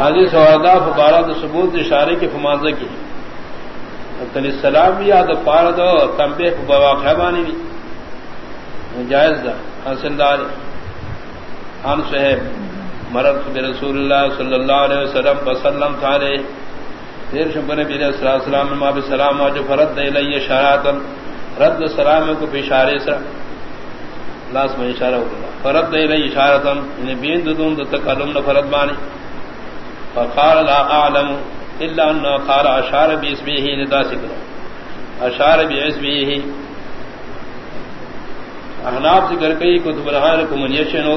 حدیث وعدہ فبارہ ثبوت اشارے کی فمازہ کی تلی سلام بھی یاد پار دو تمبے واقع بانی بھی۔ جائز دا حاصل دار ہم صحیح مرد برسول اللہ صلی اللہ علیہ وسلم وسلم تھا دیر شبن نبی علیہ الصلوۃ والسلام ما بسلام جو فرض دے لئی اشارات رد سلام کو اشارے سے۔ لاس میں اشارہ ہو گیا۔ فرض لئی اشارات ان یعنی بین دون تکلم نہ فرض مانی۔ فقال لا اعلم الا ان قال اشار باسمه ندا ذکر اشار باسمه احناف ذکر کئی، کتب الہار کو من یشنو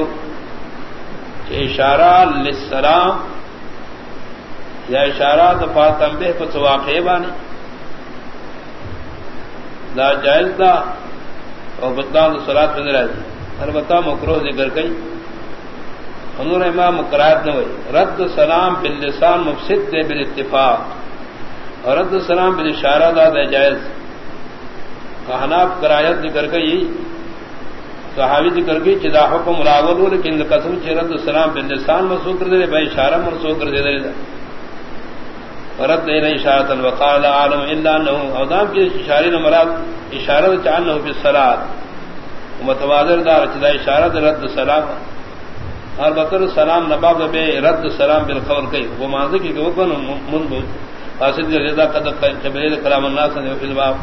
اشارہ للسلام یا اشارات فاطم بے پس واقع بانی دا جائز دا اور بدلان سلاد میں راضی۔ البتہ مکرو ذکر کئی۔ انہوں نے امام مقرات نہ ہوئی رد سلام باللسان مفسد دے بالاتفاق۔ اور رد سلام بالاشارہ دا دے جائز۔ کہناف کرایت ذکر کئی، صحابی ذکر کی چدا حکم ملاول لیکن قسم چ رد سلام باللسان مسوکر دے بھائی اشارہ مسوکر دے دے۔ رد الى اشارت وقال عالم الا انه اودام کی اشارے نہ مراد اشارت چانه فی الصلاه متوادر دار چدا اشارت رد سلام اور بطر سلام نباب بے رد سلام بالقول کئی وہ ماضی کی وہ کون من فاسد رضا قد قبل کلام الناس نے فی الباب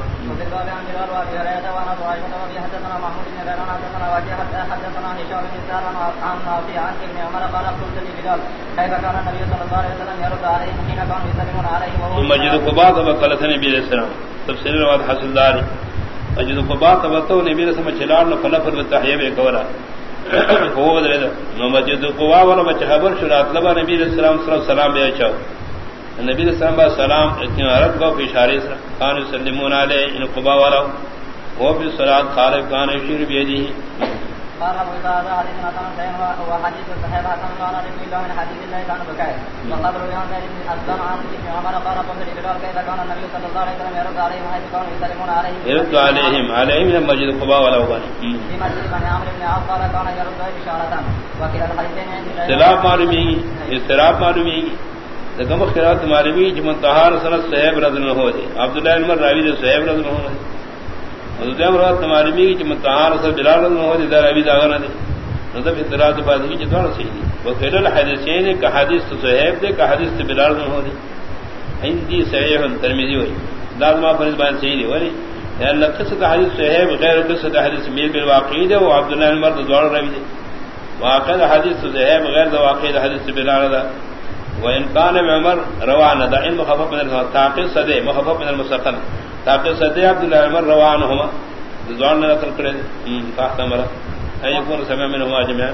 مجد قبا قلت نبی علیہ السلام تفسیر روایت حاصل دار مجد قبا تو نبی علیہ السلام چلاڑ نو فلفر بالتحیہ بے کورا هو بدل نو مجد قبا ولا بچ خبر شرات لبا نبی علیہ السلام صلی اچھا اللہ علیہ وسلم چاو نبی السلام با سلام اتنی عرب کو اشارے سے کان یسلمون علی ان قبا والا وہ بھی صلات خالق کان یشیر بیدی قال ابو سعد حديث وحديث قال ابن الله من حديث الله كان بكاء روي عن ابن اسلم عن ابن عمر قال كيف كان النبي صلى الله عليه وسلم يرد عليهم حيث كانوا يسلمون عليه يرد عليهم عليهم من مسجد قباء ولا غني في مسجد بني عمرو بن عوف قال كان يرد وكلا الحديثين عند معلومي معلومي خیرات معلومی جو منتحار سنت صحیب رضی ہو دے عبداللہ علمر راوی دے صحیب رضی اللہ ہو دے معلومی جو منتحار سنت بلال رضی اللہ ہو دے در عبی داغنا دے نظف اطلاعات بازی جو سی دی وہ خیر الحدیثین کہ حدیث تو صحیب دے کہ حدیث تو بلال رضی اللہ ہندی صحیح ترمیزی ہوئی داد ما فرض صحیح دی. ولی یعنی لقصت حدیث صحیب غیر قصت حدیث میر بالواقعی دے وہ عبداللہ علمر دوڑا راوی دے واقع حدیث صحیب غیر دو حدیث بلال رضی وانکان عمر روان دا ان مخفف من المسخن صدي مخفف من المسخن صدي عبد الله عمر روانهما. ذوان نقل نرسل کرے تحت امر اي يكون سمع منهما جميعا